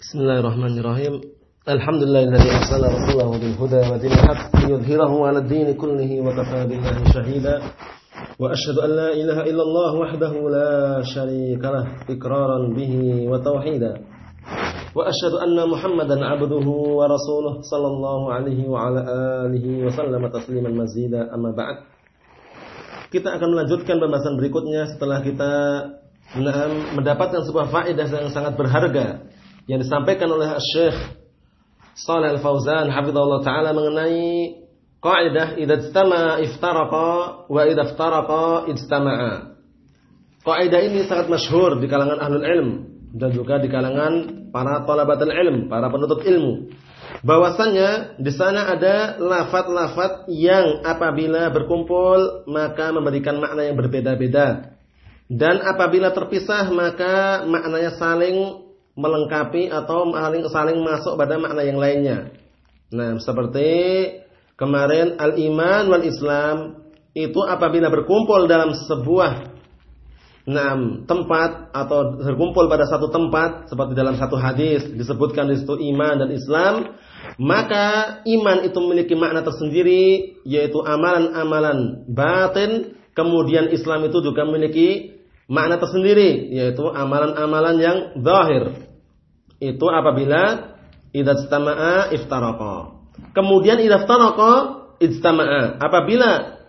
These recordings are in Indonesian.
Bismillahirrahmanirrahim. Alhamdulillahilladzi arsala rasulahu bil huda wa dinil haqq liyudhhirahu 'ala ad-din kullihi wa kafaa billahi shahida. Wa asyhadu an la ilaha illallah wahdahu la syarika lah iqraran bihi wa tauhida. Wa asyhadu anna Muhammadan 'abduhu wa rasuluh sallallahu alaihi wa ala alihi wa sallama tasliman mazida amma ba'd. Kita akan melanjutkan pembahasan berikutnya setelah kita mendapatkan sebuah faedah yang sangat berharga yang disampaikan oleh Syekh Shalih Al-Fauzan hafizallahu taala mengenai kaidah idza istama iftaraqa wa idza iftaraqa ijtama'a. Kaidah ini sangat masyhur di kalangan ahlul ilm dan juga di kalangan para talabatul ilm, para penuntut ilmu. Bahwasanya di sana ada lafat-lafat yang apabila berkumpul maka memberikan makna yang berbeda-beda. Dan apabila terpisah maka maknanya saling melengkapi atau saling saling masuk pada makna yang lainnya. Nah, seperti kemarin al-iman wal Islam itu apabila berkumpul dalam sebuah enam tempat atau berkumpul pada satu tempat seperti dalam satu hadis disebutkan di situ iman dan Islam, maka iman itu memiliki makna tersendiri yaitu amalan-amalan batin, kemudian Islam itu juga memiliki makna tersendiri yaitu amalan-amalan yang zahir itu apabila idza istama'a iftaraqa. Kemudian idza iftaraqa ijtama'a. Apabila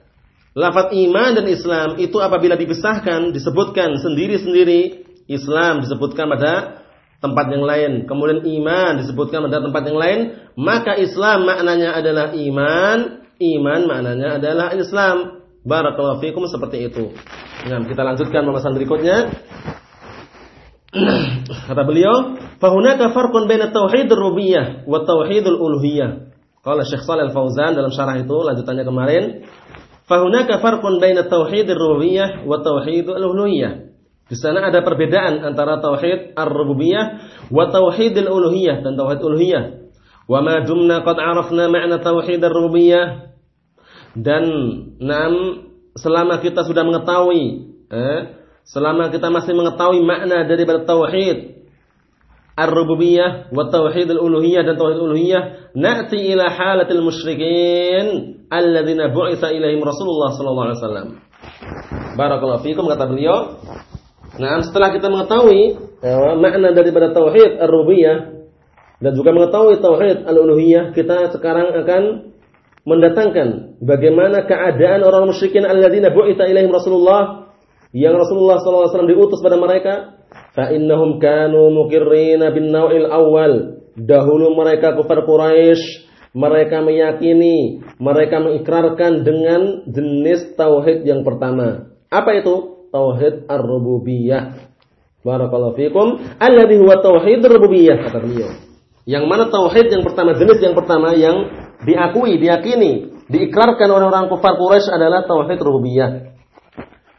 lafaz iman dan Islam itu apabila dipisahkan, disebutkan sendiri-sendiri, Islam disebutkan pada tempat yang lain, kemudian iman disebutkan pada tempat yang lain, maka Islam maknanya adalah iman, iman maknanya adalah Islam. Barakallahu fikum seperti itu. Nah, kita lanjutkan pembahasan berikutnya. Kata beliau, "Fahunaka farqun baina tauhid rububiyah wa tauhidul uluhiyah." Kalau Syekh Shalal Al-Fauzan dalam syarah itu lanjutannya kemarin, "Fahunaka farqun baina tauhid rububiyah wa tauhidul uluhiyah." Di sana ada perbedaan antara tauhid ar-rububiyah wa tauhidul uluhiyah dan tauhid uluhiyah. Wa ma dumna qad arafna ma'na tauhid ar-rububiyah. Dan enam selama kita sudah mengetahui eh, selama kita masih mengetahui makna daripada tauhid ar-rububiyah wa tauhid al-uluhiyah dan tauhid uluhiyah na'ti ila halatil musyrikin alladzina bu'itsa ilaihim Rasulullah sallallahu alaihi wasallam. Barakallahu fikum kata beliau. Nah, setelah kita mengetahui ya, makna daripada tauhid ar-rububiyah dan juga mengetahui tauhid al-uluhiyah, kita sekarang akan mendatangkan bagaimana keadaan orang musyrikin alladzina bu'itsa ilaihim Rasulullah yang Rasulullah SAW diutus pada mereka, fa innahum kanu muqirrina bin naw'il awal. Dahulu mereka kafir Quraisy, mereka meyakini, mereka mengikrarkan dengan jenis tauhid yang pertama. Apa itu? Tauhid ar-rububiyah. Barakallahu fikum. Alladhi huwa tauhid ar-rububiyah kata beliau. Yang mana tauhid yang pertama, jenis yang pertama yang diakui, diyakini, diikrarkan oleh orang kafir Quraisy adalah tauhid rububiyah.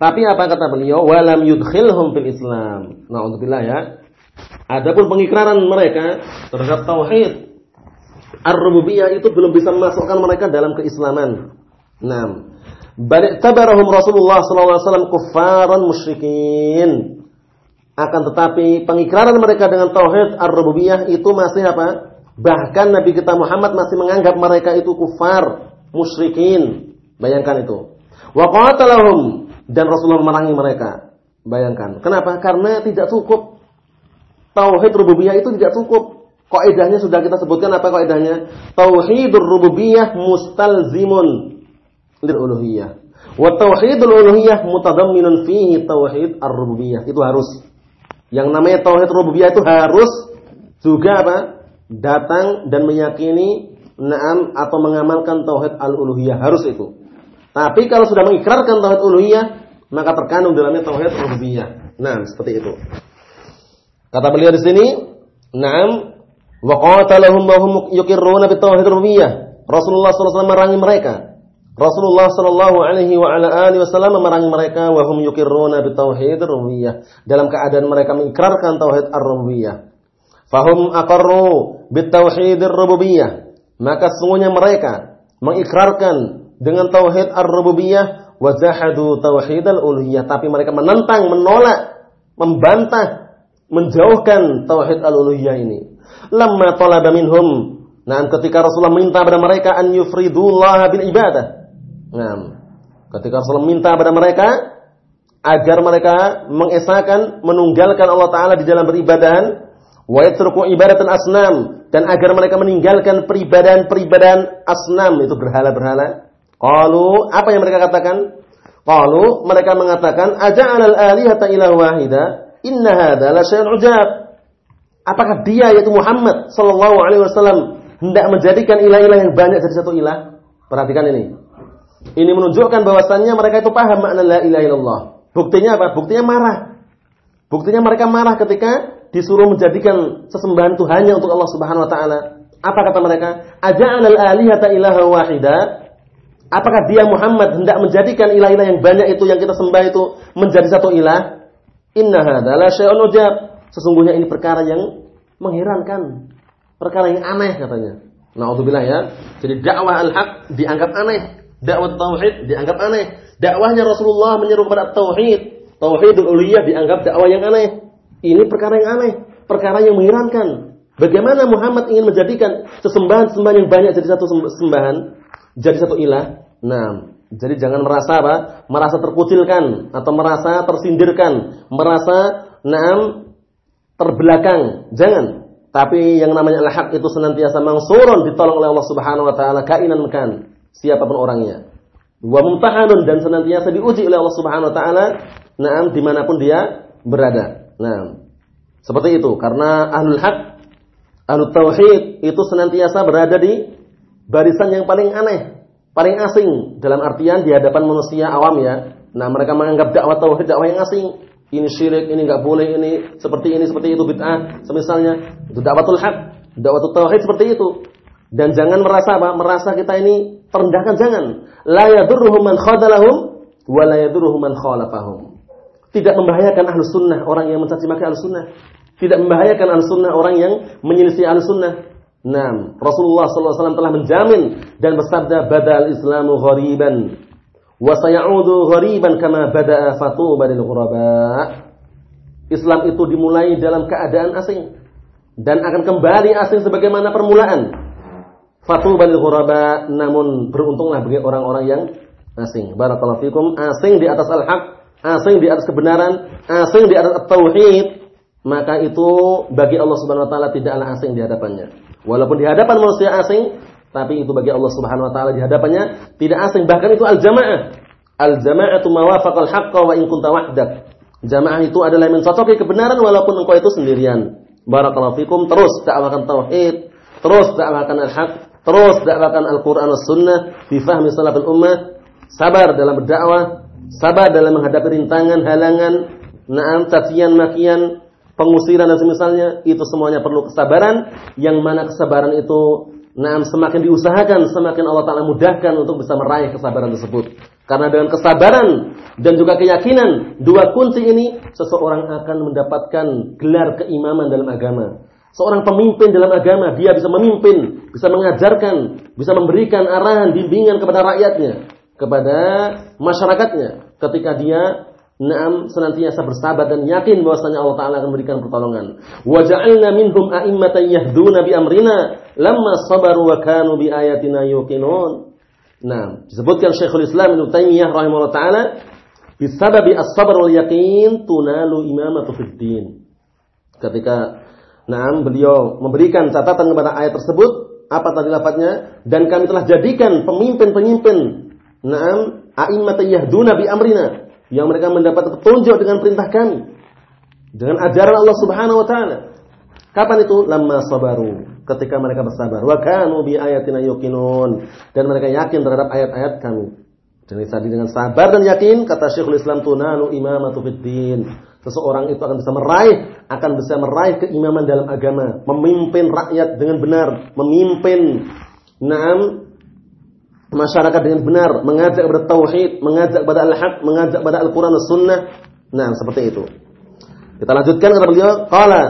Tapi apa kata beliau? Walam yudkhilhum fil Islam. Nah, untuk ya. Adapun pengikraran mereka terhadap tauhid ar-rububiyah itu belum bisa memasukkan mereka dalam keislaman. Nah, balik tabarahum Rasulullah wasallam kuffaran musyrikin. Akan tetapi pengikraran mereka dengan tauhid ar-rububiyah itu masih apa? Bahkan Nabi kita Muhammad masih menganggap mereka itu kufar, musyrikin. Bayangkan itu. Wa qatalahum dan Rasulullah memerangi mereka. Bayangkan. Kenapa? Karena tidak cukup. Tauhid rububiyah itu tidak cukup. Kaidahnya sudah kita sebutkan apa kaidahnya? Tauhidur rububiyah mustalzimun lil uluhiyah. Wa tauhidul uluhiyah mutadamminun fihi tauhid ar-rububiyah. Itu harus. Yang namanya tauhid rububiyah itu harus juga apa? Datang dan meyakini na'am atau mengamalkan tauhid al-uluhiyah. Harus itu. Tapi kalau sudah mengikrarkan tauhid uluhiyah, maka terkandung dalamnya tauhid rububiyah. Nah, seperti itu. Kata beliau di sini, "Na'am wa qatalahum wa hum yuqirruna bi tauhid rububiyah." Rasulullah SAW merangi mereka. Rasulullah sallallahu alaihi wa ala alihi wasallam memerangi mereka wa hum yuqirruna bi tauhid rububiyah dalam keadaan mereka mengikrarkan tauhid ar-rububiyah. Fahum aqarru bi tauhid rububiyah. Maka sesungguhnya mereka mengikrarkan dengan tauhid ar-rububiyah wa zahadu tauhid al-uluhiyah tapi mereka menentang, menolak, membantah menjauhkan tauhid al-uluhiyah ini. Lamma talaba minhum Nah, ketika Rasulullah minta pada mereka an yufridullah bil ibadah. Nah, ketika Rasulullah minta pada mereka agar mereka mengesahkan, menunggalkan Allah Taala di dalam beribadahan, wa yatruku ibadatan asnam dan agar mereka meninggalkan peribadahan-peribadahan asnam itu berhala-berhala. Qalu, apa yang mereka katakan? Qalu, mereka mengatakan aja'alal alihata ilah wahida, inna hadza la syai'un. Apakah dia yaitu Muhammad sallallahu alaihi wasallam hendak menjadikan ilah-ilah yang banyak jadi satu ilah. Perhatikan ini. Ini menunjukkan bahwasannya mereka itu paham makna la ilaha illallah. Buktinya apa? Buktinya marah. Buktinya mereka marah ketika disuruh menjadikan sesembahan itu hanya untuk Allah Subhanahu wa taala. Apa kata mereka? Aja'al al-alihata ilaha wahida? Apakah dia Muhammad hendak menjadikan ilah-ilah yang banyak itu yang kita sembah itu menjadi satu ilah? Inna hadza la syai'un ujab. Sesungguhnya ini perkara yang mengherankan perkara yang aneh katanya. Nauzubillah ya. Jadi dakwah al-haq dianggap aneh, dakwah tauhid dianggap aneh. Dakwahnya Rasulullah menyeru kepada tauhid, tauhidul uluhiyah dianggap dakwah yang aneh. Ini perkara yang aneh, perkara yang mengherankan. Bagaimana Muhammad ingin menjadikan sesembahan-sembahan yang banyak jadi satu sembahan, jadi satu ilah? Nah, jadi jangan merasa apa? Merasa terkucilkan atau merasa tersindirkan, merasa naam terbelakang. Jangan. Tapi yang namanya al-haq itu senantiasa mangsurun ditolong oleh Allah Subhanahu wa taala kainan makan siapa pun orangnya. Wa mumtahanun dan senantiasa diuji oleh Allah Subhanahu wa taala na'am di mana pun dia berada. Nah, seperti itu karena ahlul haq ahlul tauhid itu senantiasa berada di barisan yang paling aneh, paling asing dalam artian di hadapan manusia awam ya. Nah, mereka menganggap dakwah tauhid dakwah yang asing ini syirik, ini nggak boleh, ini seperti ini, seperti itu bid'ah, semisalnya itu dakwatul haq, dakwatul tauhid seperti itu. Dan jangan merasa apa? Merasa kita ini terendahkan jangan. La yadurruhum man khadalahum wa la yadurruhum. Tidak membahayakan ahlu sunnah orang yang mencaci maki ahlu sunnah. Tidak membahayakan ahlu sunnah orang yang menyelisih ahlu sunnah. Nah, Rasulullah SAW telah menjamin dan bersabda badal Islamu ghariban wa sayaudu ghariban kama bada'a fatuba lil ghuraba. Islam itu dimulai dalam keadaan asing dan akan kembali asing sebagaimana permulaan. Fatuba lil ghuraba, namun beruntunglah bagi orang-orang yang asing. Barakallahu fikum, asing di atas al-haq, asing di atas kebenaran, asing di atas tauhid, maka itu bagi Allah Subhanahu wa taala tidaklah asing di hadapannya. Walaupun di hadapan manusia asing, tapi itu bagi Allah Subhanahu wa taala di hadapannya tidak asing, bahkan itu al-jamaah. Al-jama'atu mawafaqal haqqa wa in kunta wahdak. Jamaah itu adalah yang mencocoki kebenaran walaupun engkau itu sendirian. Barakallahu fikum terus dakwakan tauhid, terus dakwakan al-haq, terus dakwakan Al-Qur'an dan Sunnah fi fahmi salaful ummah. Sabar dalam berdakwah, sabar dalam menghadapi rintangan, halangan, na'am cacian, makian, pengusiran dan semisalnya, itu semuanya perlu kesabaran yang mana kesabaran itu Nah, semakin diusahakan, semakin Allah Ta'ala mudahkan untuk bisa meraih kesabaran tersebut. Karena dengan kesabaran dan juga keyakinan, dua kunci ini, seseorang akan mendapatkan gelar keimaman dalam agama. Seorang pemimpin dalam agama, dia bisa memimpin, bisa mengajarkan, bisa memberikan arahan, bimbingan kepada rakyatnya, kepada masyarakatnya. Ketika dia Naam senantiasa bersabar dan yakin bahwasanya Allah Taala akan memberikan pertolongan. Wa ja'alna minhum a'immatan yahduna bi amrina lamma sabaru wa kanu bi ayatina yuqinun. Nah, disebutkan Syekhul Islam Ibnu Taimiyah rahimahullah taala bisababi as-sabr wal yaqin tunalu imamatu fid din. Ketika Naam beliau memberikan catatan kepada ayat tersebut, apa tadi lafadznya? Dan kami telah jadikan pemimpin-pemimpin Naam a'immatan yahduna bi amrina yang mereka mendapat petunjuk dengan perintah kami dengan ajaran Allah Subhanahu wa taala. Kapan itu? Lama sabaru, ketika mereka bersabar. Wa kanu bi ayatina yuqinun dan mereka yakin terhadap ayat-ayat kami. Jadi tadi dengan sabar dan yakin kata Syekhul Islam tunalu imamatu fid Seseorang itu akan bisa meraih, akan bisa meraih keimaman dalam agama, memimpin rakyat dengan benar, memimpin Naam masyarakat dengan benar, mengajak kepada tauhid, mengajak kepada al-haq, mengajak kepada Al-Qur'an dan Sunnah. Nah, seperti itu. Kita lanjutkan kata beliau, qala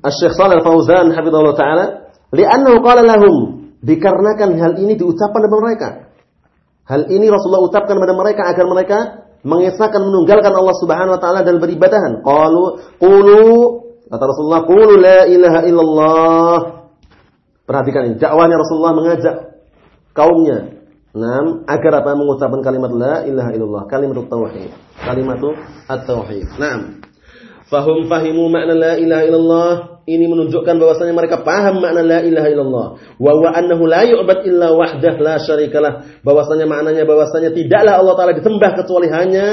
Asy-Syaikh Shalal Fauzan hafizallahu taala, li'annahu qala lahum, dikarenakan hal ini diucapkan kepada mereka. Hal ini Rasulullah ucapkan kepada mereka agar mereka mengesahkan menunggalkan Allah Subhanahu wa taala dalam beribadahan. Qalu qulu Kata Rasulullah, "Qulu la ilaha illallah." Perhatikan ini, dakwahnya Rasulullah mengajak kaumnya Nah, agar apa mengucapkan kalimat la ilaha illallah, kalimat tauhid. Kalimat at-tauhid. Naam. Fahum fahimu makna la ilaha illallah. Ini menunjukkan bahwasanya mereka paham makna la ilaha illallah. Wa wa annahu la yu'bad illa wahdah la syarikalah. Bahwasanya maknanya bahwasanya tidaklah Allah taala disembah kecuali hanya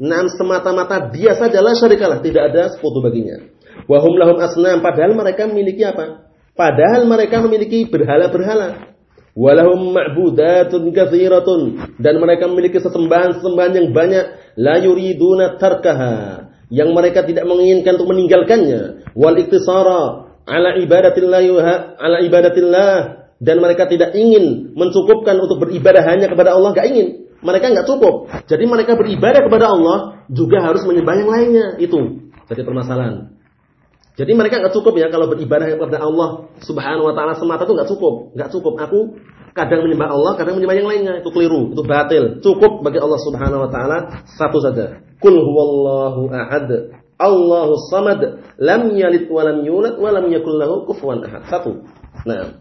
Naam semata-mata dia saja la syarikalah, tidak ada sekutu baginya. Wa hum lahum asnam padahal mereka memiliki apa? Padahal mereka memiliki berhala-berhala. Walahum ma'budatun katsiratun dan mereka memiliki sesembahan-sesembahan yang banyak la yuriduna tarkaha yang mereka tidak menginginkan untuk meninggalkannya wal iktisara ala ibadatillah ala ibadatillah dan mereka tidak ingin mencukupkan untuk beribadah hanya kepada Allah, enggak ingin. Mereka nggak cukup. Jadi mereka beribadah kepada Allah juga harus menyembah yang lainnya. Itu jadi permasalahan. Jadi mereka nggak cukup ya kalau beribadah kepada Allah Subhanahu Wa Taala semata itu nggak cukup, nggak cukup. Aku kadang menyembah Allah, kadang menyembah yang lainnya. Itu keliru, itu batil. Cukup bagi Allah Subhanahu Wa Taala satu saja. Kul huwallahu ahad. Allahu samad. Lam yalid wa lam yulad wa lam yakul lahu kufuwan ahad. Satu. Nah.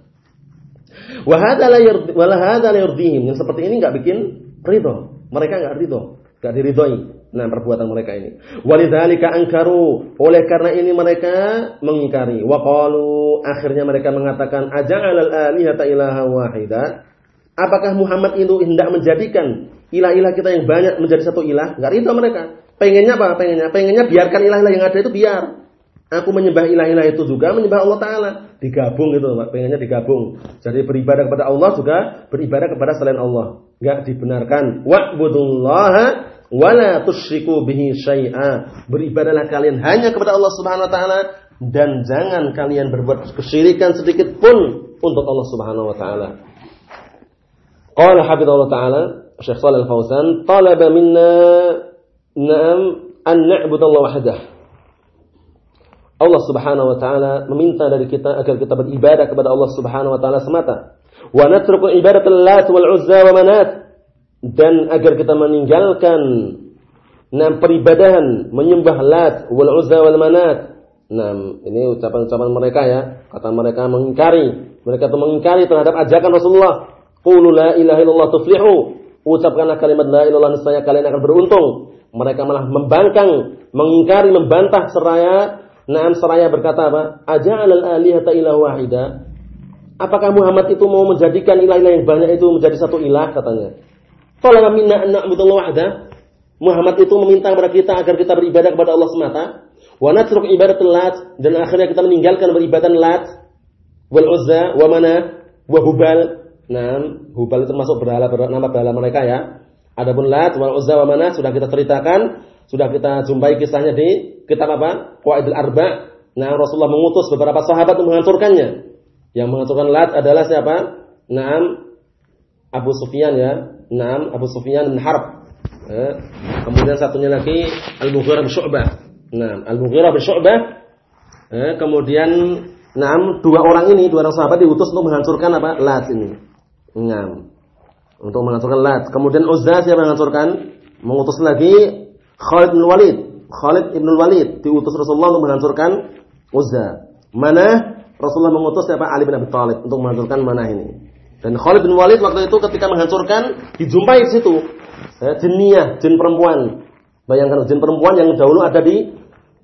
Wahada la yurdihim. Yang seperti ini nggak bikin ridho. Mereka nggak ridho, nggak diridhoi. Nah, perbuatan mereka ini. Walidzalika angkaru. Oleh karena ini mereka mengingkari. Wa qalu akhirnya mereka mengatakan aja'alal alihata ilaha wahida. Apakah Muhammad itu hendak menjadikan ilah-ilah kita yang banyak menjadi satu ilah? Enggak ridho mereka. Pengennya apa? Pengennya pengennya biarkan ilah-ilah yang ada itu biar. Aku menyembah ilah-ilah itu juga menyembah Allah Ta'ala. Digabung gitu, pengennya digabung. Jadi beribadah kepada Allah juga beribadah kepada selain Allah. Enggak dibenarkan. Wa'budullaha wala tusyriku bihi syai'a. Beribadahlah kalian hanya kepada Allah Subhanahu wa taala dan jangan kalian berbuat kesyirikan sedikit pun untuk Allah Subhanahu wa taala. Qala hafizallahu taala Syekh Shalal Fauzan talaba minna na'am an na'budallaha wahdah. Allah Subhanahu wa taala meminta dari kita agar kita beribadah kepada Allah Subhanahu wa taala semata. Wa natruku ibadatal Lat wal Uzza wa Manat dan agar kita meninggalkan nah peribadahan menyembah Lat wal Uzza wal Manat. Nah, ini ucapan-ucapan mereka ya. Kata mereka mengingkari, mereka itu mengingkari terhadap ajakan Rasulullah. Qulu la ilaha illallah tuflihu. Ucapkanlah kalimat la ilaha niscaya kalian akan beruntung. Mereka malah membangkang, mengingkari, membantah seraya Naam seraya berkata apa? Aja'al al-alihata ilah wahida. Apakah Muhammad itu mau menjadikan ilah-ilah yang banyak itu menjadi satu ilah katanya? Talaba minna an na'budallah wahda. Muhammad itu meminta kepada kita agar kita beribadah kepada Allah semata. Wa natruk ibadatul lat dan akhirnya kita meninggalkan beribadah lat wal uzza wa mana wa hubal. Nah, hubal itu termasuk berhala nama berhala mereka ya. Adapun lat wal uzza wa mana sudah kita ceritakan sudah kita jumpai kisahnya di kitab apa? Qawaidul Arba. Nah, Rasulullah mengutus beberapa sahabat untuk menghancurkannya. Yang menghancurkan Lat adalah siapa? Naam Abu Sufyan ya. Naam Abu Sufyan bin Harb. Eh, kemudian satunya lagi Al-Mughirah bin Syu'bah. Naam Al-Mughirah bin Syu'bah. Eh, kemudian Naam dua orang ini, dua orang sahabat diutus untuk menghancurkan apa? Lat ini. Naam. Untuk menghancurkan Lat. Kemudian Uzza yang menghancurkan? Mengutus lagi Khalid bin Walid. Khalid bin Walid diutus Rasulullah untuk menghancurkan Uzza. Mana Rasulullah mengutus siapa Ali bin Abi Thalib untuk menghancurkan mana ini. Dan Khalid bin Walid waktu itu ketika menghancurkan dijumpai di situ ya, jinnya, jin perempuan. Bayangkan jin perempuan yang dahulu ada di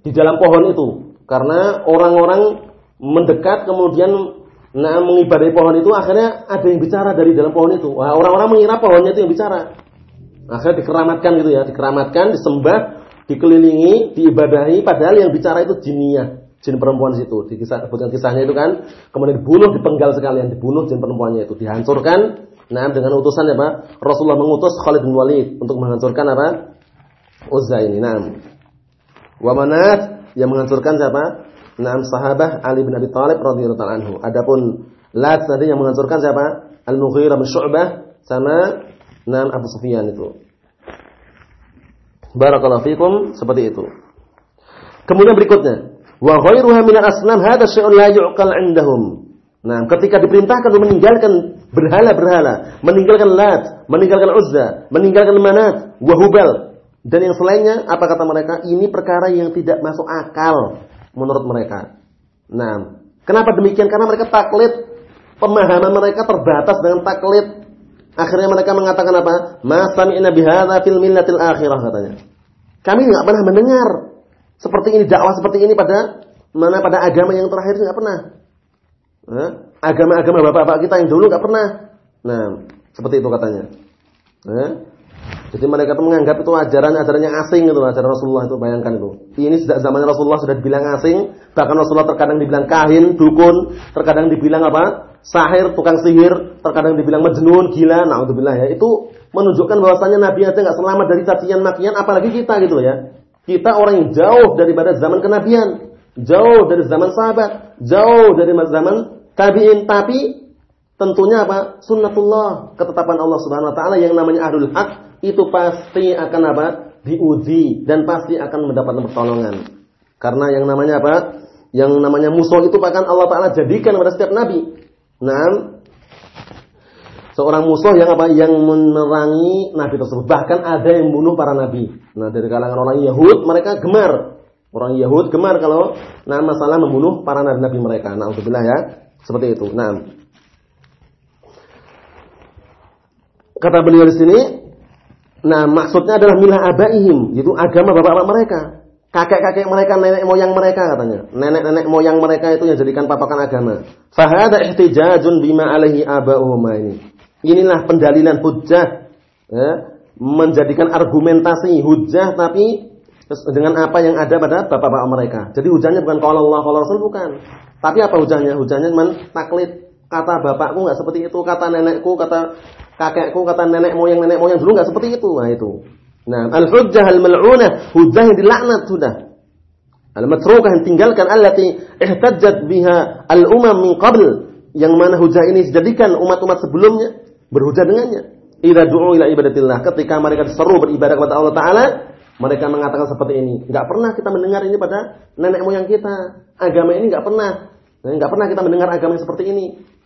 di dalam pohon itu. Karena orang-orang mendekat kemudian nah mengibadai pohon itu akhirnya ada yang bicara dari dalam pohon itu. Wah, orang-orang mengira pohonnya itu yang bicara. Akhirnya dikeramatkan gitu ya, dikeramatkan, disembah, dikelilingi, diibadahi, padahal yang bicara itu jinniyah, jin perempuan situ. Di kisah, kisahnya itu kan, kemudian dibunuh, dipenggal sekalian, dibunuh jin perempuannya itu, dihancurkan. Nah, dengan utusan apa? Rasulullah mengutus Khalid bin Walid untuk menghancurkan apa? Uzza ini. Nah, wa manat yang menghancurkan siapa? Naam sahabah Ali bin Abi Thalib radhiyallahu anhu. Adapun Lat tadi yang menghancurkan siapa? Al-Mughirah bin Syu'bah sama Naam Abu Sufyan itu. Barakallahu fikum seperti itu. Kemudian berikutnya, wa ghairuha min al-asnam hadha syai'un la yu'qal 'indahum. Nah, ketika diperintahkan untuk meninggalkan berhala-berhala, meninggalkan Lat, meninggalkan Uzza, meninggalkan Manat, wa Hubal dan yang selainnya, apa kata mereka? Ini perkara yang tidak masuk akal. menurut mereka. Nah, kenapa demikian? Karena mereka taklid, pemahaman mereka terbatas dengan taklid. Akhirnya mereka mengatakan apa? Ma sami'na fil millatil akhirah katanya. Kami nggak pernah mendengar seperti ini dakwah seperti ini pada mana pada agama yang terakhir nggak pernah. Agama-agama bapak-bapak kita yang dulu nggak pernah. Nah, seperti itu katanya. Nah, jadi mereka itu menganggap itu ajaran-ajarannya asing itu ajaran Rasulullah itu bayangkan itu. Ini sejak zaman Rasulullah sudah dibilang asing, bahkan Rasulullah terkadang dibilang kahin, dukun, terkadang dibilang apa? sahir, tukang sihir, terkadang dibilang majnun, gila, naudzubillah ya. Itu menunjukkan bahwasanya Nabi aja nggak selamat dari cacian makian apalagi kita gitu ya. Kita orang yang jauh daripada zaman kenabian, jauh dari zaman sahabat, jauh dari zaman tabi'in, tapi tentunya apa? Sunnatullah, ketetapan Allah Subhanahu wa taala yang namanya ahlul haq itu pasti akan apa? diuji dan pasti akan mendapat pertolongan. Karena yang namanya apa? Yang namanya musuh itu bahkan Allah Taala jadikan pada setiap nabi. Nah, seorang musuh yang apa? Yang menerangi nabi tersebut. Bahkan ada yang membunuh para nabi. Nah, dari kalangan orang Yahud mereka gemar. Orang Yahud gemar kalau nah masalah membunuh para nabi-nabi mereka. Nah, untuk ya. Seperti itu. Nah, kata beliau di sini, Nah, maksudnya adalah milah abaihim, itu agama bapak-bapak mereka. Kakek-kakek mereka, nenek moyang mereka katanya. Nenek-nenek moyang mereka itu yang jadikan patokan agama. Fahada ihtijajun bima alaihi aba'uhuma ini. Inilah pendalilan hujjah. Ya, menjadikan argumentasi hujjah tapi dengan apa yang ada pada bapak-bapak mereka. Jadi hujahnya bukan kalau Allah, kalau Rasul bukan. Tapi apa hujahnya? Hujahnya cuma taklid. Kata bapakku nggak seperti itu, kata nenekku, kata kakekku kata nenek moyang nenek moyang dulu nggak seperti itu. Nah itu. Nah, al-hujjah al-mal'unah, hujjah yang dilaknat sudah. Al-matrukah yang tinggalkan allati ihtajjat biha al-umam min qabl. Yang mana hujjah ini dijadikan umat-umat sebelumnya berhujjah dengannya. Idza du'u ila ibadatillah, ketika mereka diseru beribadah kepada Allah taala, mereka mengatakan seperti ini. Enggak pernah kita mendengar ini pada nenek moyang kita. Agama ini enggak pernah. Enggak pernah kita mendengar agama seperti ini.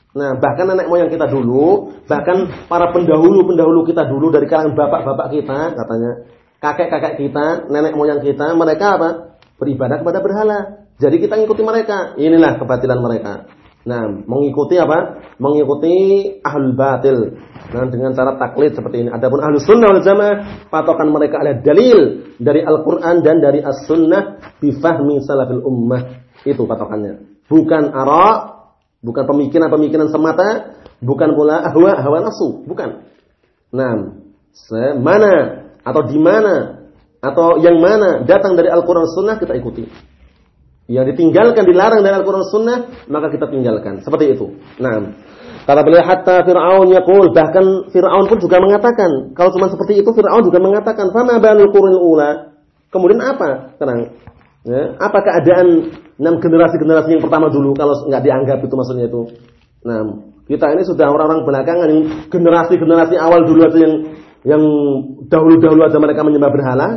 Nah, bahkan nenek moyang kita dulu, bahkan para pendahulu-pendahulu kita dulu dari kalangan bapak-bapak kita, katanya, kakek-kakek kita, nenek moyang kita, mereka apa? Beribadah kepada berhala. Jadi kita ngikuti mereka. Inilah kebatilan mereka. Nah, mengikuti apa? Mengikuti ahlul batil. Nah, dengan cara taklid seperti ini. Adapun ahlus sunnah wal jamaah, patokan mereka ada dalil dari Al-Quran dan dari As-Sunnah bifahmi salafil ummah. Itu patokannya. Bukan arak, Bukan pemikiran-pemikiran semata, bukan pula ahwa hawa nafsu, bukan. Nah, mana atau di mana atau yang mana datang dari Al-Qur'an Sunnah kita ikuti. Yang ditinggalkan dilarang dari Al-Qur'an Sunnah maka kita tinggalkan. Seperti itu. Nah, kata beliau hatta Fir'aun yaqul bahkan Fir'aun pun juga mengatakan, kalau cuma seperti itu Fir'aun juga mengatakan, "Fama balul qurunil ula?" Kemudian apa? Tenang. Ya, apa keadaan enam generasi-generasi yang pertama dulu kalau nggak dianggap itu maksudnya itu. Nah, kita ini sudah orang-orang belakangan yang generasi-generasi awal dulu aja yang yang dahulu-dahulu aja mereka menyembah berhala.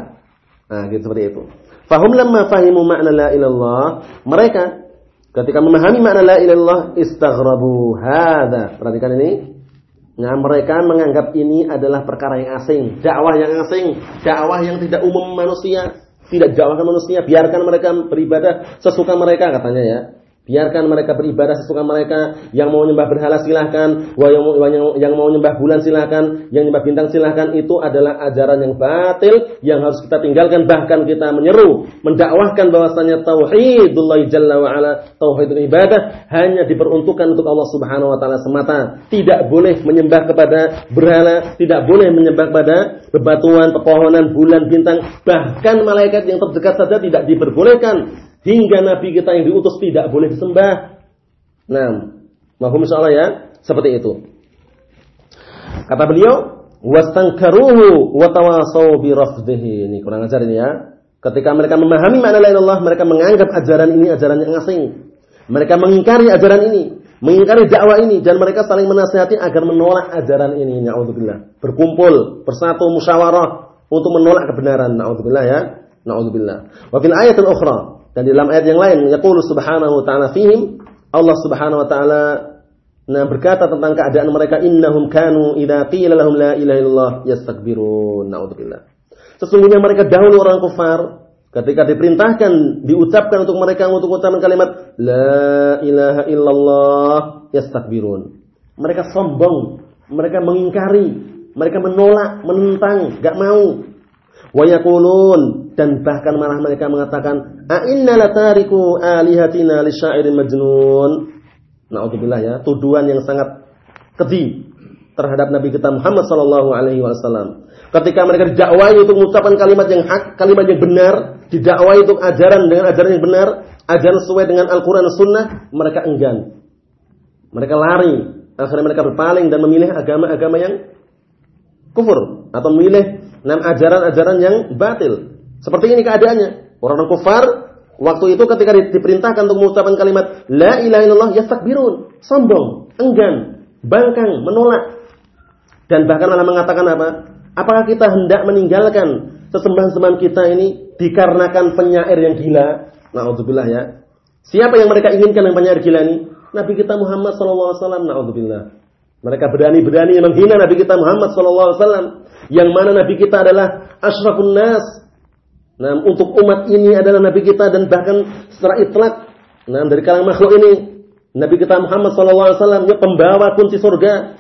Nah, gitu seperti itu. Fahum lamma fahimu makna la ilallah, mereka ketika memahami makna la ilallah istaghrabu hadza. Perhatikan ini. Nah, mereka menganggap ini adalah perkara yang asing, dakwah yang asing, dakwah yang tidak umum manusia. Tidak jauhkan manusia, biarkan mereka beribadah sesuka mereka katanya ya. Biarkan mereka beribadah sesuka mereka. Yang mau nyembah berhala silahkan. Yang, mau nyembah bulan silahkan. Yang nyembah bintang silahkan. Itu adalah ajaran yang batil. Yang harus kita tinggalkan. Bahkan kita menyeru. Mendakwahkan bahwasanya Tauhidullah Jalla wa'ala. Tauhidul ibadah. Hanya diperuntukkan untuk Allah subhanahu wa ta'ala semata. Tidak boleh menyembah kepada berhala. Tidak boleh menyembah kepada bebatuan, pepohonan, bulan, bintang. Bahkan malaikat yang terdekat saja tidak diperbolehkan hingga nabi kita yang diutus tidak boleh disembah. Nah, mahum insyaallah ya, seperti itu. Kata beliau, wastangkaruhu wa tawasaw bi. Ini kurang ajar ini ya. Ketika mereka memahami makna la ilallah, mereka menganggap ajaran ini ajaran yang asing. Mereka mengingkari ajaran ini, mengingkari dakwah ini dan mereka saling menasihati agar menolak ajaran ini. Nauzubillah. Berkumpul, bersatu musyawarah untuk menolak kebenaran. Nauzubillah ya. Nauzubillah. Wa fil ayatil ukhra dan di dalam ayat yang lain, yaqulu subhanahu wa ta'ala fihim, Allah subhanahu wa ta'ala nah berkata tentang keadaan mereka innahum kanu idza qila lahum la ilaha illallah yastakbirun. Nauzubillah. Sesungguhnya mereka dahulu orang kafir ketika diperintahkan diucapkan untuk mereka untuk ucapan kalimat la ilaha illallah yastakbirun. Mereka sombong, mereka mengingkari, mereka menolak, menentang, gak mau. Wa yaqulun dan bahkan malah mereka mengatakan a latariku alihatina lisyairin majnun. Nauzubillah ya, tuduhan yang sangat keji terhadap Nabi kita Muhammad sallallahu alaihi wasallam. Ketika mereka didakwai untuk mengucapkan kalimat yang hak, kalimat yang benar, didakwai untuk ajaran dengan ajaran yang benar, ajaran sesuai dengan Al-Qur'an dan Sunnah, mereka enggan. Mereka lari, akhirnya mereka berpaling dan memilih agama-agama yang kufur atau memilih enam ajaran-ajaran yang batil. Seperti ini keadaannya. Orang-orang kufar waktu itu ketika diperintahkan untuk mengucapkan kalimat la ilaha illallah yastakbirun, sombong, enggan, bangkang, menolak. Dan bahkan malah mengatakan apa? Apakah kita hendak meninggalkan sesembahan-sembahan kita ini dikarenakan penyair yang gila? Nauzubillah ya. Siapa yang mereka inginkan yang penyair gila ini? Nabi kita Muhammad SAW. Nauzubillah. Mereka berani-berani menghina Nabi kita Muhammad SAW. Yang mana Nabi kita adalah ashrafun nas. Nah, untuk umat ini adalah Nabi kita dan bahkan secara itlak. Nah, dari kalangan makhluk ini. Nabi kita Muhammad SAW yang pembawa kunci surga.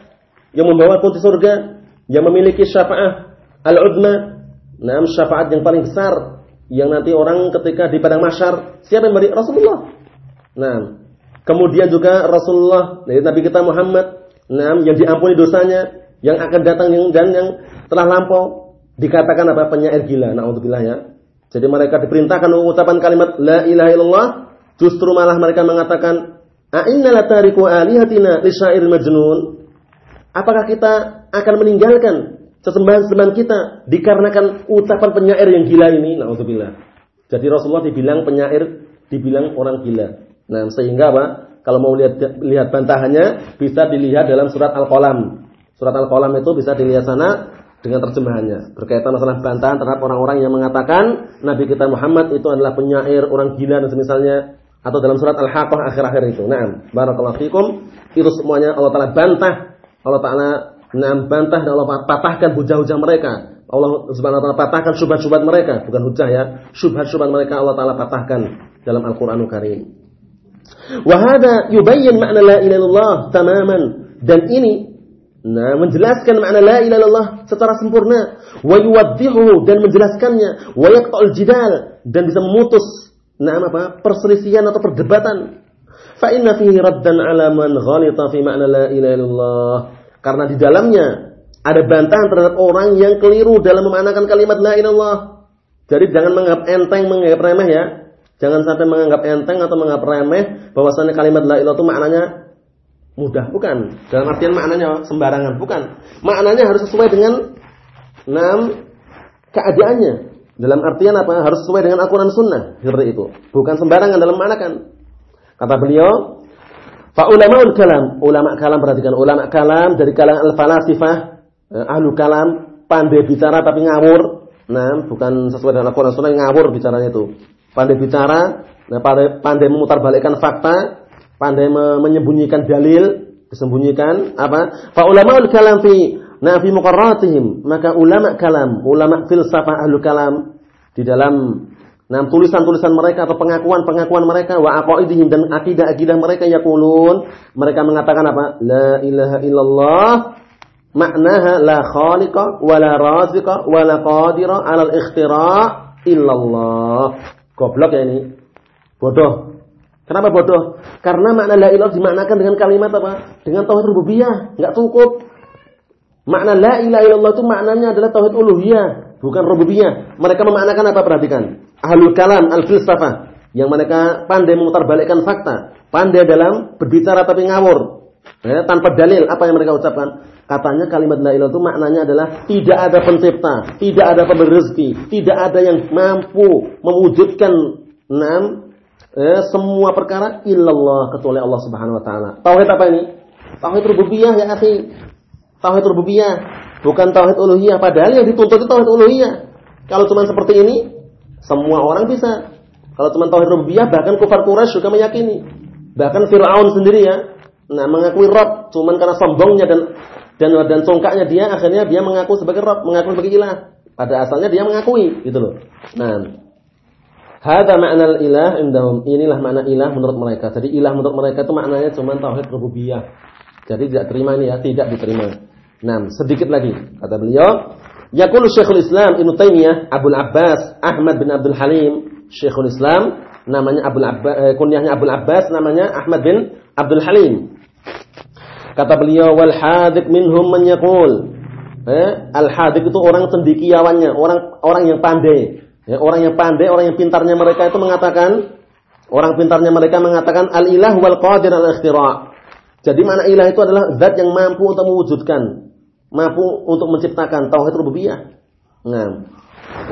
Yang membawa kunci surga yang memiliki syafaat al-udma, nah syafaat yang paling besar yang nanti orang ketika di padang mahsyar siapa yang beri Rasulullah. Nah, kemudian juga Rasulullah Nabi kita Muhammad, nah yang diampuni dosanya, yang akan datang yang dan yang telah lampau dikatakan apa penyair gila. Nauzubillah ya. Jadi mereka diperintahkan mengucapkan kalimat la ilaha illallah, justru malah mereka mengatakan A'inna latariku alihatina li syair majnun. Apakah kita akan meninggalkan sesembahan-sesembahan kita dikarenakan ucapan penyair yang gila ini? Nauzubillah. Jadi Rasulullah dibilang penyair, dibilang orang gila. Nah, sehingga apa? Kalau mau lihat lihat bantahannya bisa dilihat dalam surat Al-Qalam. Surat Al-Qalam itu bisa dilihat sana dengan terjemahannya. Berkaitan masalah bantahan terhadap orang-orang yang mengatakan Nabi kita Muhammad itu adalah penyair, orang gila dan semisalnya atau dalam surat Al-Haqqah akhir-akhir itu. Nah, barakallahu fikum. Itu semuanya Allah Taala bantah Allah Taala nah, bantah dan Allah patahkan hujah-hujah mereka. Allah Subhanahu wa taala patahkan syubhat-syubhat mereka, bukan hujah ya. Syubhat-syubhat mereka Allah taala patahkan dalam Al-Qur'anul Karim. Wa hada yubayyin makna la ilaha illallah tamaman dan ini nah menjelaskan makna la ilaha illallah secara sempurna wa yuwaddihu dan menjelaskannya wa yaqta'ul jidal dan bisa memutus nah apa perselisihan atau perdebatan Fa inna fihi raddan ala man ghalita fi makna la ilaha illallah. Karena di dalamnya ada bantahan terhadap orang yang keliru dalam memanakan kalimat la ilallah. Jadi jangan menganggap enteng, menganggap remeh ya. Jangan sampai menganggap enteng atau menganggap remeh bahwasanya kalimat la ilallah itu maknanya mudah, bukan. Dalam artian maknanya sembarangan, bukan. Maknanya harus sesuai dengan enam keadaannya. Dalam artian apa? Harus sesuai dengan Al-Quran Sunnah. Seperti itu. Bukan sembarangan dalam manakan. Kata beliau, Fa ulama kalam, ulama kalam perhatikan ulama kalam dari kalangan al-falasifah, eh, ahlu kalam, pandai bicara tapi ngawur. Nah, bukan sesuai dengan Al-Qur'an Sunnah ngawur bicaranya itu. Pandai bicara, nah, pandai, pandai memutarbalikkan fakta, pandai me menyembunyikan dalil, disembunyikan apa? Fa ulama kalam fi nah fi muqarratihim, maka ulama kalam, ulama filsafah ahlu kalam di dalam Nah, tulisan-tulisan mereka atau pengakuan-pengakuan mereka wa aqaidihim dan akidah-akidah mereka yaqulun, mereka mengatakan apa? La ilaha illallah maknaha la khaliqa wa la raziqa wa la qadira 'ala al-ikhtira' illallah. Goblok ya ini. Bodoh. Kenapa bodoh? Karena makna la ilaha dimaknakan dengan kalimat apa? Dengan tauhid rububiyah, enggak cukup. Makna la ilaha illallah itu maknanya adalah tauhid uluhiyah, bukan rububiyah. Mereka memaknakan apa? Perhatikan ahlul kalam, al-filsafah yang mereka pandai memutarbalikkan fakta, pandai dalam berbicara tapi ngawur. Ya, tanpa dalil apa yang mereka ucapkan? Katanya kalimat la ilaha itu maknanya adalah tidak ada pencipta, tidak ada pemberi rezeki, tidak ada yang mampu mewujudkan enam eh, semua perkara illallah kecuali Allah Subhanahu wa taala. Tauhid apa ini? Tauhid rububiyah ya akhi. Tauhid rububiyah, bukan tauhid uluhiyah. Padahal yang dituntut itu tauhid uluhiyah. Kalau cuma seperti ini, semua orang bisa. Kalau cuma tauhid rububiyah bahkan kufar Quraisy juga meyakini. Bahkan Firaun sendiri ya, nah mengakui Rabb cuman karena sombongnya dan dan dan congkaknya dia akhirnya dia mengaku sebagai Rabb, mengaku sebagai ilah. Pada asalnya dia mengakui gitu loh. Nah, Hada makna ilah indahum. Inilah makna ilah menurut mereka. Jadi ilah menurut mereka itu maknanya cuma tauhid rububiyah. Jadi tidak terima ini ya, tidak diterima. Nah, sedikit lagi kata beliau, yaqulu Syekhul Islam Ibnu Taimiyah Abdul Abbas Ahmad bin Abdul Halim, Syekhul Islam namanya Abdul Abbas, eh, kunyahnya Abdul Abbas namanya Ahmad bin Abdul Halim. Kata beliau wal hadik minhum man yaqul. Eh, al hadik itu orang cendikiawannya, orang orang yang pandai. Ya, orang yang pandai, orang yang pintarnya mereka itu mengatakan orang pintarnya mereka mengatakan al ilah wal qadir al ikhtira. Jadi mana ilah itu adalah zat yang mampu untuk mewujudkan, mampu untuk menciptakan tauhid rububiyah. Nah,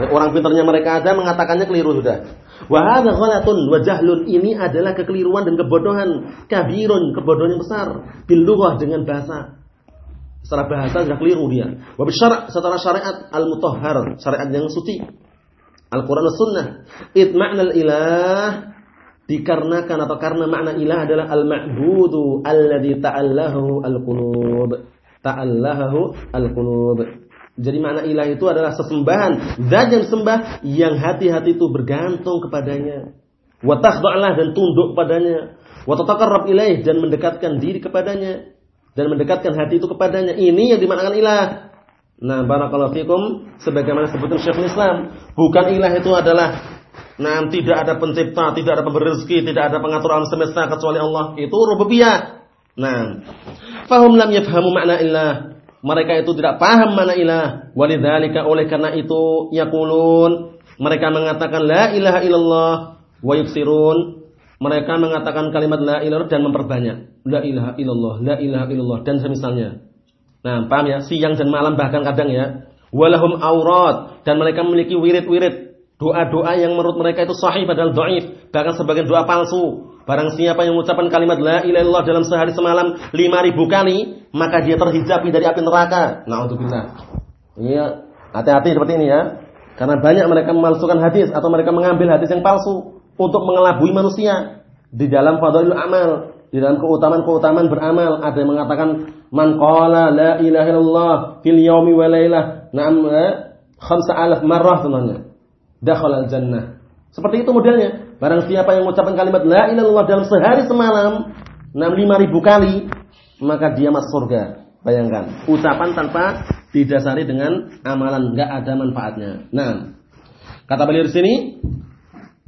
orang pintarnya mereka ada mengatakannya keliru sudah. Wahada ghalatun wa jahlun ini adalah kekeliruan dan kebodohan kabirun, kebodohan yang besar bil dengan bahasa. Secara bahasa sudah keliru dia. Wa secara syariat al-mutahhar, syariat yang suci. Al-Qur'an dan Sunnah. It ma'nal ilah dikarenakan atau karena makna ilah adalah al-ma'budu alladhi ta'allahu al-qulub. Ta'allahu al-qulub. Jadi makna ilah itu adalah sesembahan, zat yang sembah yang hati-hati itu bergantung kepadanya. Wa takhda'lah dan tunduk padanya. Wa tataqarrab ilaih dan mendekatkan diri kepadanya dan mendekatkan hati itu kepadanya. Ini yang dimaknakan ilah. Nah, barakallahu fikum sebagaimana sebutan Syekhul Islam, bukan ilah itu adalah Nah, tidak ada pencipta, tidak ada pemberi rezeki, tidak ada pengatur alam semesta kecuali Allah. Itu rububiyah. Nah, fahum lam yafhamu makna ilah. Mereka itu tidak paham mana ilah. Walidzalika oleh karena itu yaqulun mereka mengatakan la ilaha illallah wa yuksirun. Mereka mengatakan kalimat la ilaha dan memperbanyak. La ilaha illallah, la ilaha illallah dan semisalnya. Nah, paham ya? Siang dan malam bahkan kadang ya. Walahum aurat dan mereka memiliki wirid-wirid Doa-doa yang menurut mereka itu sahih padahal dhaif, bahkan sebagian doa palsu. Barang siapa yang mengucapkan kalimat la ilaha illallah dalam sehari semalam 5000 kali, maka dia terhijabi dari api neraka. Nauzubillah. Iya, hati-hati seperti ini ya. Karena banyak mereka memalsukan hadis atau mereka mengambil hadis yang palsu untuk mengelabui manusia di dalam fadhailul amal, di dalam keutamaan-keutamaan beramal. Ada yang mengatakan man qala la ilaha illallah fil yaumi wa lailah, na'am eh, khamsa alaf marrah temannya dakhal al-jannah. Seperti itu modelnya. Barang siapa yang mengucapkan kalimat la ilaha illallah dalam sehari semalam 65 kali, maka dia masuk surga. Bayangkan, ucapan tanpa didasari dengan amalan, enggak ada manfaatnya. Nah, kata beliau di sini,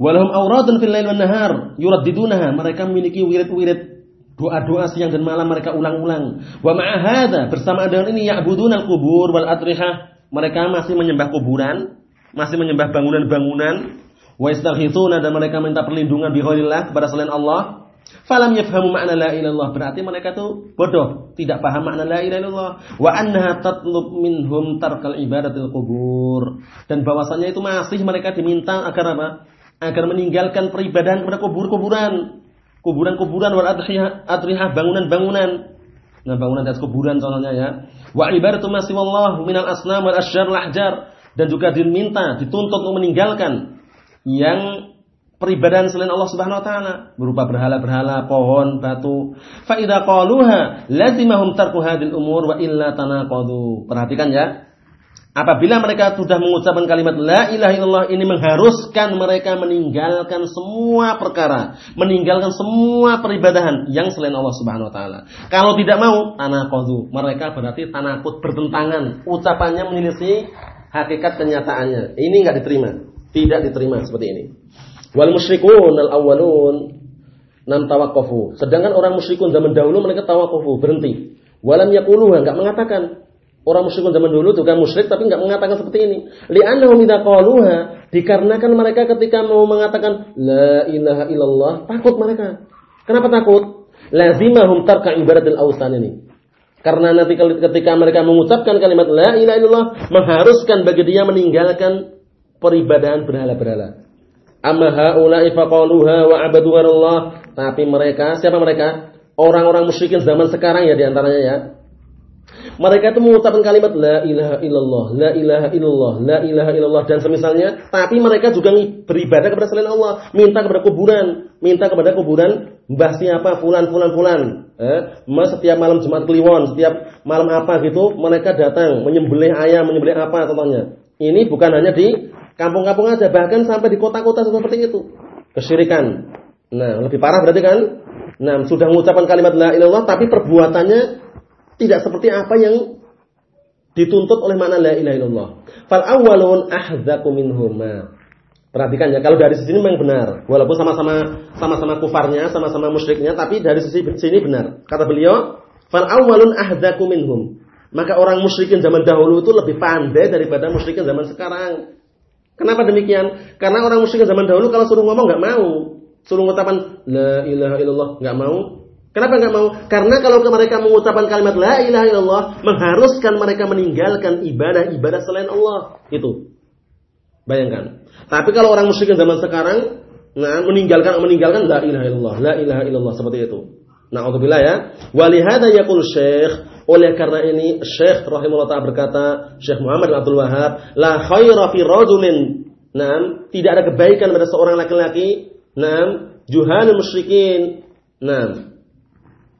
walahum auratun fil lail wan nahar yuraddidunaha. Mereka memiliki wirid-wirid doa-doa siang dan malam mereka ulang-ulang. Wa ma'a bersama dengan ini ya'budunal qubur wal adrihah. Mereka masih menyembah kuburan, masih menyembah bangunan-bangunan, wa yastaghithuna dan mereka minta perlindungan bi kepada selain Allah, falam yafhamu makna la ilallah berarti mereka itu bodoh, tidak paham makna la ilaha illallah wa annaha tatlub minhum tarkal ibadatil kubur dan bahwasanya itu masih mereka diminta agar apa? Agar meninggalkan peribadahan kepada kubur-kuburan, kuburan-kuburan wal adrihah bangunan-bangunan. Nah, bangunan atas kuburan contohnya ya. Wa ibadatu ma siwallah minal asnam wal asyjar wal ahjar dan juga diminta, dituntut untuk meninggalkan yang peribadahan selain Allah Subhanahu wa taala berupa berhala-berhala, pohon, batu. Fa idza qaluha lazimahum tarku hadil umur wa illa tanaqadu. Perhatikan ya. Apabila mereka sudah mengucapkan kalimat la ilaha illallah ini mengharuskan mereka meninggalkan semua perkara, meninggalkan semua peribadahan yang selain Allah Subhanahu wa taala. Kalau tidak mau tanaqadu, mereka berarti tanakut bertentangan, ucapannya menyelisih hakikat kenyataannya. Ini enggak diterima. Tidak diterima seperti ini. Wal musyrikun al awwalun nam tawaqqafu. Sedangkan orang musyrikun zaman dahulu mereka tawaqqafu, berhenti. Walam yaquluha, enggak mengatakan. Orang musyrikun zaman dulu juga musyrik tapi enggak mengatakan seperti ini. Li'annahum idza qaluha, dikarenakan mereka ketika mau mengatakan la ilaha illallah, takut mereka. Kenapa takut? Lazimahum tarka ibadatil awsan ini. Karena nanti ketika mereka mengucapkan kalimat la ilaha illallah mengharuskan bagi dia meninggalkan peribadahan berhala-berhala. Amma haula'i faqaluha wa abadu Allah. Tapi mereka, siapa mereka? Orang-orang musyrikin zaman sekarang ya di antaranya ya. Mereka itu mengucapkan kalimat la ilaha illallah, la ilaha illallah, la ilaha illallah dan semisalnya, tapi mereka juga beribadah kepada selain Allah, minta kepada kuburan, minta kepada kuburan mbah siapa fulan fulan fulan. Eh, mas setiap malam Jumat Kliwon, setiap malam apa gitu, mereka datang menyembelih ayam, menyembelih apa contohnya. Ini bukan hanya di Kampung-kampung aja bahkan sampai di kota-kota seperti itu. Kesyirikan. Nah, lebih parah berarti kan? Nah, sudah mengucapkan kalimat la ilallah tapi perbuatannya tidak seperti apa yang dituntut oleh makna la ilaha illallah. Fal awwalun ahzaku minhuma. Perhatikan ya, kalau dari sisi ini memang benar. Walaupun sama-sama sama-sama kufarnya, sama-sama musyriknya, tapi dari sisi sini benar. Kata beliau, fal awwalun ahzaku minhum. Maka orang musyrikin zaman dahulu itu lebih pandai daripada musyrikin zaman sekarang. Kenapa demikian? Karena orang musyrikin zaman dahulu kalau suruh ngomong nggak mau, suruh ngucapan la ilaha illallah nggak mau. Kenapa nggak mau? Karena kalau mereka mengucapkan kalimat la ilaha illallah mengharuskan mereka meninggalkan ibadah-ibadah selain Allah. Itu. Bayangkan. Tapi kalau orang musyrikin zaman sekarang, nah meninggalkan meninggalkan la ilaha illallah, la ilaha illallah seperti itu. Nauzubillah ya. Walihada yaqul Syekh oleh karena ini Syekh rahimahullah taala berkata, Syekh Muhammad bin Abdul Wahab, la khaira fi rajulin. Naam, tidak ada kebaikan pada seorang laki-laki, naam, juhalul musyrikin. Naam.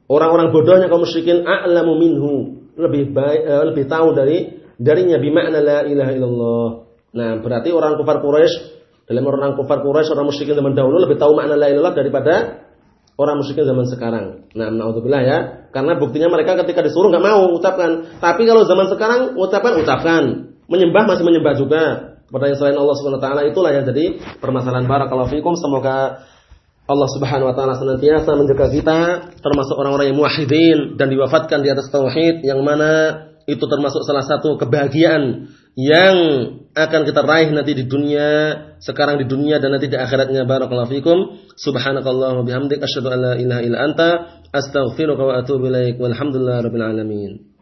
Orang-orang bodohnya kaum musyrikin a'lamu minhu, lebih baik uh, lebih tahu dari darinya bimakna la ilaha illallah. Nah, berarti orang kafir Quraisy dalam orang kafir Quraisy orang musyrikin zaman dahulu lebih tahu makna la ilaha daripada orang musyrikin zaman sekarang. Nah, naudzubillah ya. Karena buktinya mereka ketika disuruh nggak mau ucapkan. Tapi kalau zaman sekarang ucapkan ucapkan. Menyembah masih menyembah juga kepada selain Allah Subhanahu wa taala itulah yang jadi permasalahan barakallahu fikum. Semoga Allah Subhanahu wa taala senantiasa menjaga kita termasuk orang-orang yang muwahhidin dan diwafatkan di atas tauhid yang mana itu termasuk salah satu kebahagiaan yang akan kita raih nanti di dunia, sekarang di dunia dan nanti di akhiratnya. Barakallahu fikum. Subhanakallahumma bihamdik asyhadu an la ilaha illa anta astaghfiruka wa atubu ilaik. Walhamdulillahirabbil alamin.